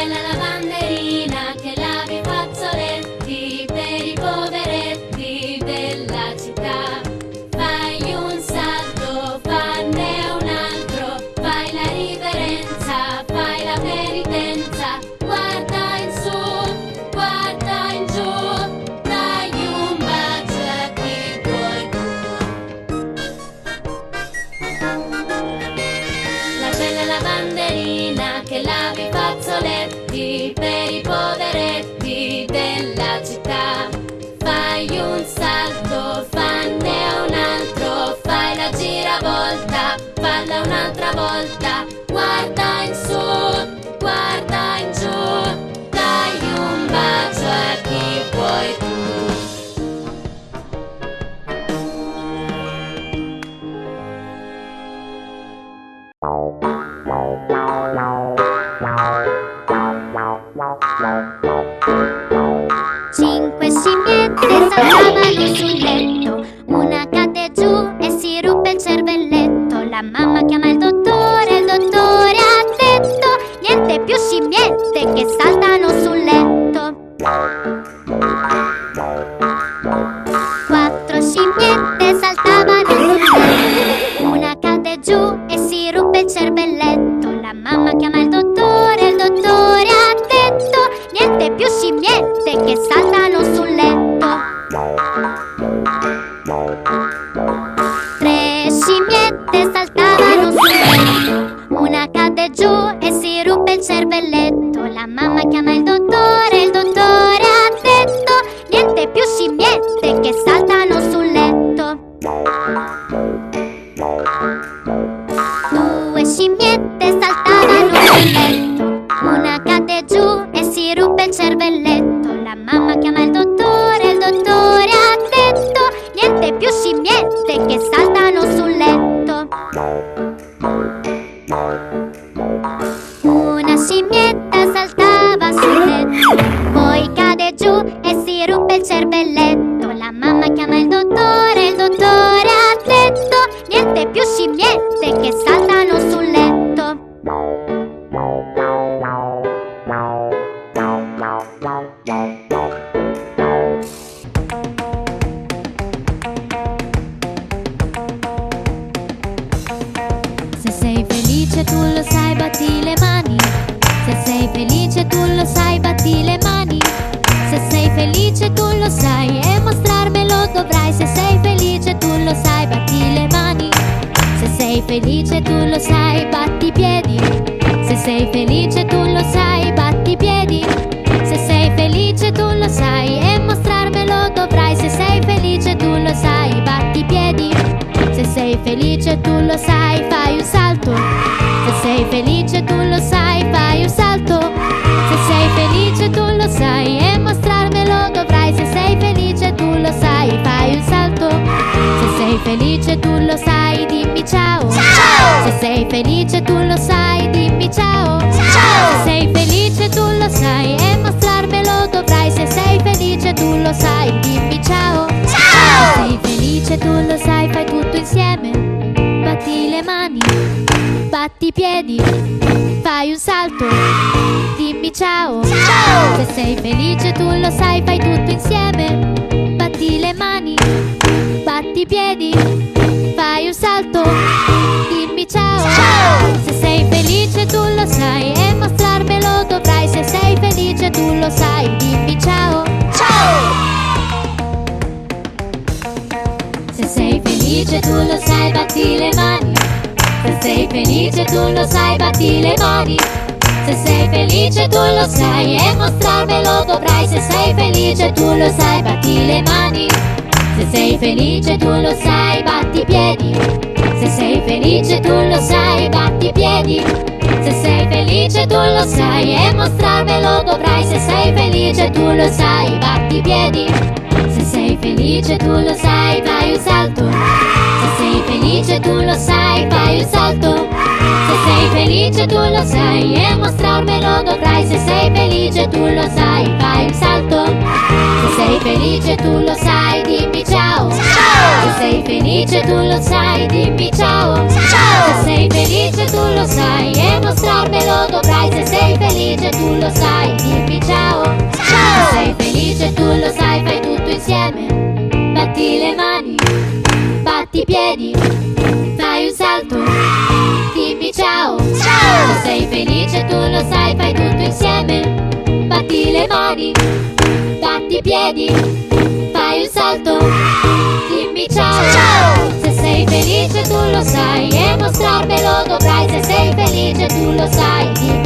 suena la banderina. Volta, guarda in su, guarda in giù, dai un bacio a chi vuoi tu. Cinque scimmiette saltavano sul letto, una cadde giù e si ruppe il cervelletto. La mamma chiama Quattro scimmiette saltavano sul letto, una cadde giù e si ruppe il cervelletto. La mamma chiama il dottore, il dottore ha detto: Niente più scimmiette che saltano sul letto. Tre scimmiette saltavano sul letto, una cadde giù e si ruppe il cervelletto. La mamma chiama il dottore, il dottore Due scimmiette saltavano sul letto, una cadde giù e si ruppe il cervelletto. La mamma chiama il dottore, il dottore ha detto: Niente più scimmiette che saltano sul letto. Una scimmietta saltava sul letto, poi cade giù e si ruppe il cervelletto. Tu lo sai, batti le mani. Se sei felice tu lo sai, batti le mani. Se sei felice tu lo sai e mostrarmelo dovrai. Se sei felice tu lo sai, batti le mani. Se sei felice tu lo sai, batti i piedi. Se sei felice tu lo sai, batti i piedi. Se sei felice tu lo sai e mostrarmelo dovrai. Se sei felice tu lo sai, batti i piedi. Se sei felice tu lo sai, sei felice tu lo sai, dimmi ciao. Se sei felice tu lo sai e mostrarmelo dovrai. Se sei felice tu lo sai, dimmi ciao. Se sei felice tu lo sai, fai tutto insieme. Batti le mani, batti i piedi, fai un salto, dimmi ciao. Se sei felice tu lo sai, fai tutto insieme. Batti le mani, batti i piedi, tu lo sai, batti le mani. Se sei felice tu lo sai, batti le mani. Se sei felice tu lo sai e mostrarmelo dovrai. Se sei felice tu lo sai, batti le mani. Se sei felice tu lo sai, batti i piedi. Se sei felice tu lo sai, batti i piedi. Se sei felice tu lo sai e mostrarmelo dovrai. Se sei felice tu lo sai, batti i piedi. Se sei felice tu lo sai, fai un salto. Se sei felice tu lo sai, fai un salto. Se sei felice tu lo sai e mostrarmelo dovrai. Se sei felice tu lo sai, fai un salto. Se sei felice tu lo sai, dimmi ciao. Se sei felice tu lo sai, dimmi ciao. Se sei felice tu lo sai e mostrarmelo dovrai. Se sei felice tu lo sai, dimmi ciao. Se sei felice tu lo sai, fai tutto insieme. Batti le mani, dimmi ciao. Se sei felice tu lo sai, fai tutto insieme. Batti le mani, batti i piedi, fai un salto, dimmi ciao. Se sei felice tu lo sai e mostrarmelo dovrai. Se sei felice felice tu lo sai